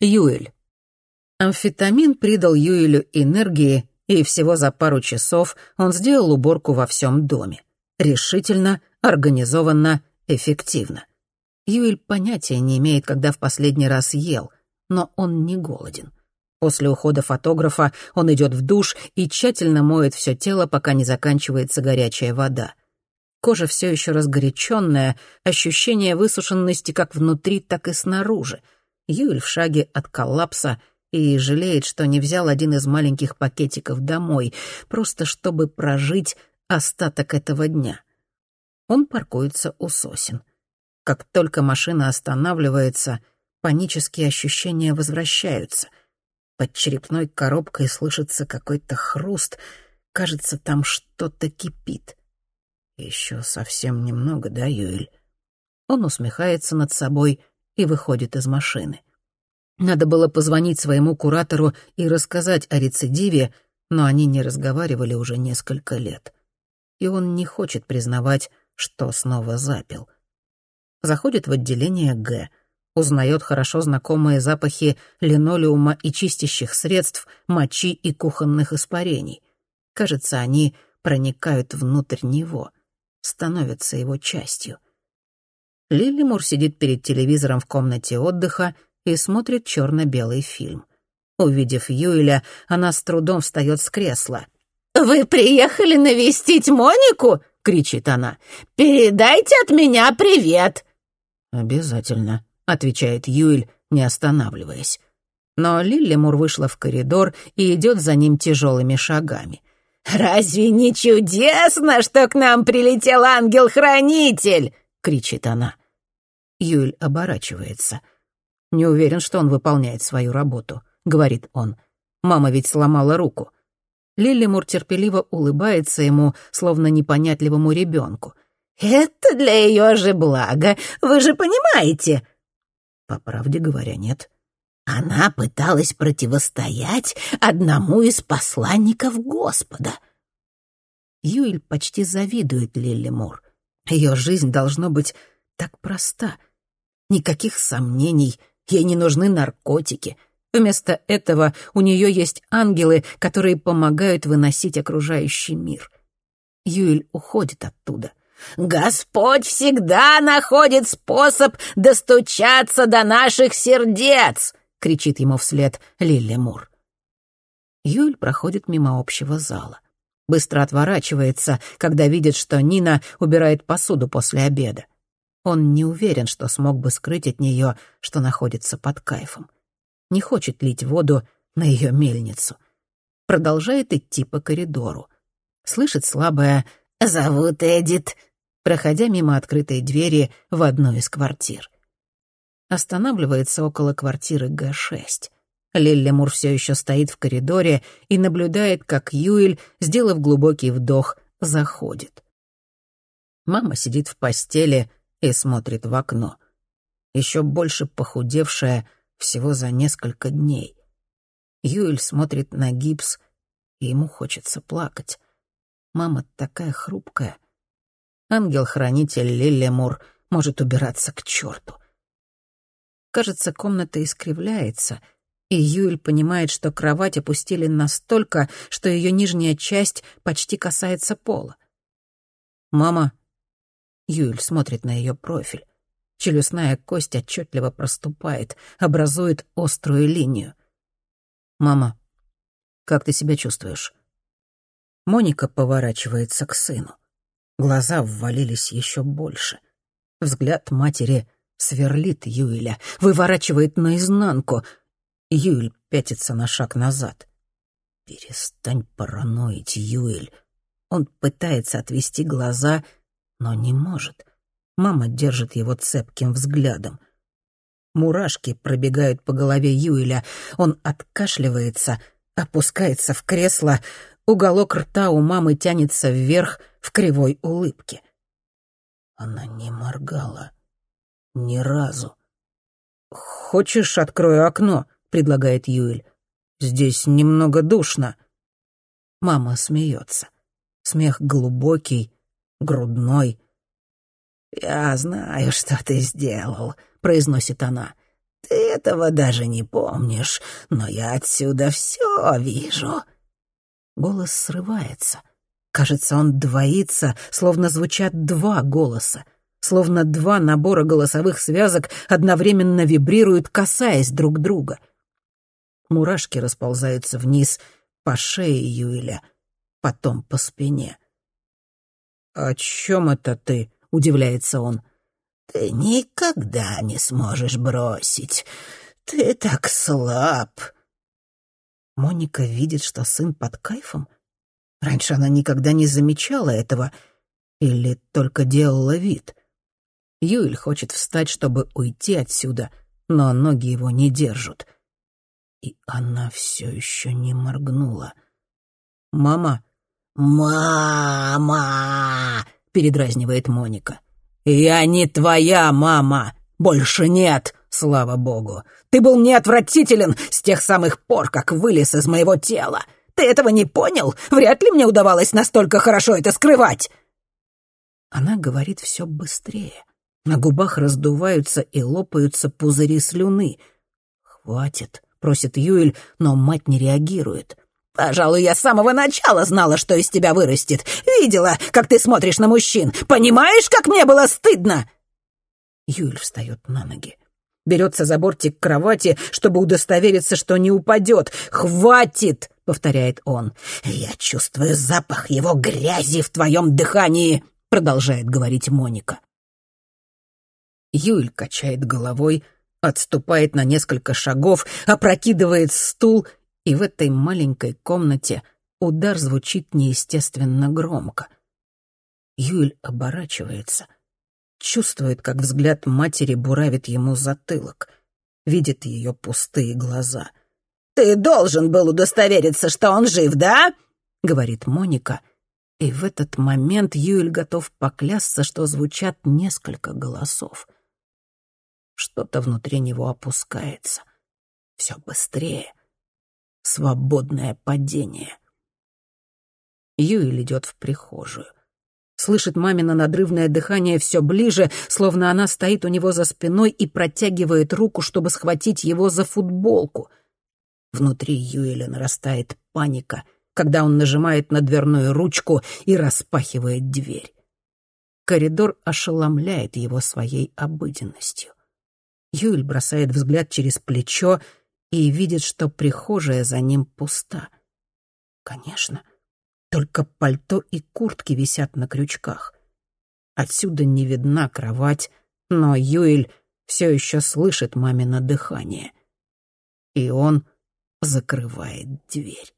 Юэль. Амфетамин придал Юэлю энергии, и всего за пару часов он сделал уборку во всем доме. Решительно, организованно, эффективно. Юэль понятия не имеет, когда в последний раз ел, но он не голоден. После ухода фотографа он идет в душ и тщательно моет все тело, пока не заканчивается горячая вода. Кожа все еще разгоряченная, ощущение высушенности как внутри, так и снаружи — Юль в шаге от коллапса и жалеет, что не взял один из маленьких пакетиков домой, просто чтобы прожить остаток этого дня. Он паркуется у сосен. Как только машина останавливается, панические ощущения возвращаются. Под черепной коробкой слышится какой-то хруст, кажется, там что-то кипит. Еще совсем немного, да, Юэль? Он усмехается над собой — и выходит из машины. Надо было позвонить своему куратору и рассказать о рецидиве, но они не разговаривали уже несколько лет. И он не хочет признавать, что снова запил. Заходит в отделение Г, узнает хорошо знакомые запахи линолеума и чистящих средств, мочи и кухонных испарений. Кажется, они проникают внутрь него, становятся его частью. Лилимур сидит перед телевизором в комнате отдыха и смотрит черно-белый фильм. Увидев Юэля, она с трудом встает с кресла. «Вы приехали навестить Монику?» — кричит она. «Передайте от меня привет!» «Обязательно», — отвечает Юэль, не останавливаясь. Но Лиллимур вышла в коридор и идет за ним тяжелыми шагами. «Разве не чудесно, что к нам прилетел ангел-хранитель?» Кричит она. Юль оборачивается. «Не уверен, что он выполняет свою работу», — говорит он. «Мама ведь сломала руку». Лилимур терпеливо улыбается ему, словно непонятливому ребенку. «Это для ее же блага, вы же понимаете?» По правде говоря, нет. Она пыталась противостоять одному из посланников Господа. Юэль почти завидует Лилимур. Ее жизнь должно быть так проста. Никаких сомнений, ей не нужны наркотики. Вместо этого у нее есть ангелы, которые помогают выносить окружающий мир. Юэль уходит оттуда. «Господь всегда находит способ достучаться до наших сердец!» — кричит ему вслед Лилли Мур. Юэль проходит мимо общего зала быстро отворачивается, когда видит, что Нина убирает посуду после обеда. Он не уверен, что смог бы скрыть от нее, что находится под кайфом. Не хочет лить воду на ее мельницу. Продолжает идти по коридору. Слышит слабое «Зовут Эдит», проходя мимо открытой двери в одну из квартир. Останавливается около квартиры Г-6. Лиллимур все еще стоит в коридоре и наблюдает, как Юэль, сделав глубокий вдох, заходит. Мама сидит в постели и смотрит в окно. Еще больше похудевшая всего за несколько дней. Юэль смотрит на гипс, и ему хочется плакать. Мама такая хрупкая. Ангел-хранитель Лиллимур может убираться к черту. Кажется, комната искривляется — и Юль понимает, что кровать опустили настолько, что ее нижняя часть почти касается пола. «Мама...» Юль смотрит на ее профиль. Челюстная кость отчетливо проступает, образует острую линию. «Мама, как ты себя чувствуешь?» Моника поворачивается к сыну. Глаза ввалились еще больше. Взгляд матери сверлит Юэля, выворачивает наизнанку — Юэль пятится на шаг назад. «Перестань параноить, Юэль». Он пытается отвести глаза, но не может. Мама держит его цепким взглядом. Мурашки пробегают по голове Юэля. Он откашливается, опускается в кресло. Уголок рта у мамы тянется вверх в кривой улыбке. Она не моргала. Ни разу. «Хочешь, открою окно?» — предлагает Юэль. «Здесь немного душно». Мама смеется. Смех глубокий, грудной. «Я знаю, что ты сделал», — произносит она. Ты этого даже не помнишь, но я отсюда все вижу». Голос срывается. Кажется, он двоится, словно звучат два голоса, словно два набора голосовых связок одновременно вибрируют, касаясь друг друга. Мурашки расползаются вниз по шее Юэля, потом по спине. «О чем это ты?» — удивляется он. «Ты никогда не сможешь бросить. Ты так слаб». Моника видит, что сын под кайфом. Раньше она никогда не замечала этого или только делала вид. Юэль хочет встать, чтобы уйти отсюда, но ноги его не держат. И она все еще не моргнула. «Мама!» «Мама!» — передразнивает Моника. «Я не твоя мама! Больше нет, слава богу! Ты был мне отвратителен с тех самых пор, как вылез из моего тела! Ты этого не понял? Вряд ли мне удавалось настолько хорошо это скрывать!» Она говорит все быстрее. На губах раздуваются и лопаются пузыри слюны. «Хватит», — просит Юэль, но мать не реагирует. «Пожалуй, я с самого начала знала, что из тебя вырастет. Видела, как ты смотришь на мужчин. Понимаешь, как мне было стыдно?» Юль встает на ноги. Берется за бортик кровати, чтобы удостовериться, что не упадет. «Хватит!» — повторяет он. «Я чувствую запах его грязи в твоем дыхании!» — продолжает говорить Моника. Юль качает головой, отступает на несколько шагов, опрокидывает стул, и в этой маленькой комнате удар звучит неестественно громко. Юль оборачивается, чувствует, как взгляд матери буравит ему затылок, видит ее пустые глаза. «Ты должен был удостовериться, что он жив, да?» — говорит Моника, и в этот момент Юль готов поклясться, что звучат несколько голосов. Что-то внутри него опускается. Все быстрее. Свободное падение. Юэль идет в прихожую. Слышит мамино надрывное дыхание все ближе, словно она стоит у него за спиной и протягивает руку, чтобы схватить его за футболку. Внутри Юэля нарастает паника, когда он нажимает на дверную ручку и распахивает дверь. Коридор ошеломляет его своей обыденностью. Юль бросает взгляд через плечо и видит, что прихожая за ним пуста. Конечно, только пальто и куртки висят на крючках. Отсюда не видна кровать, но Юэль все еще слышит мамино дыхание. И он закрывает дверь.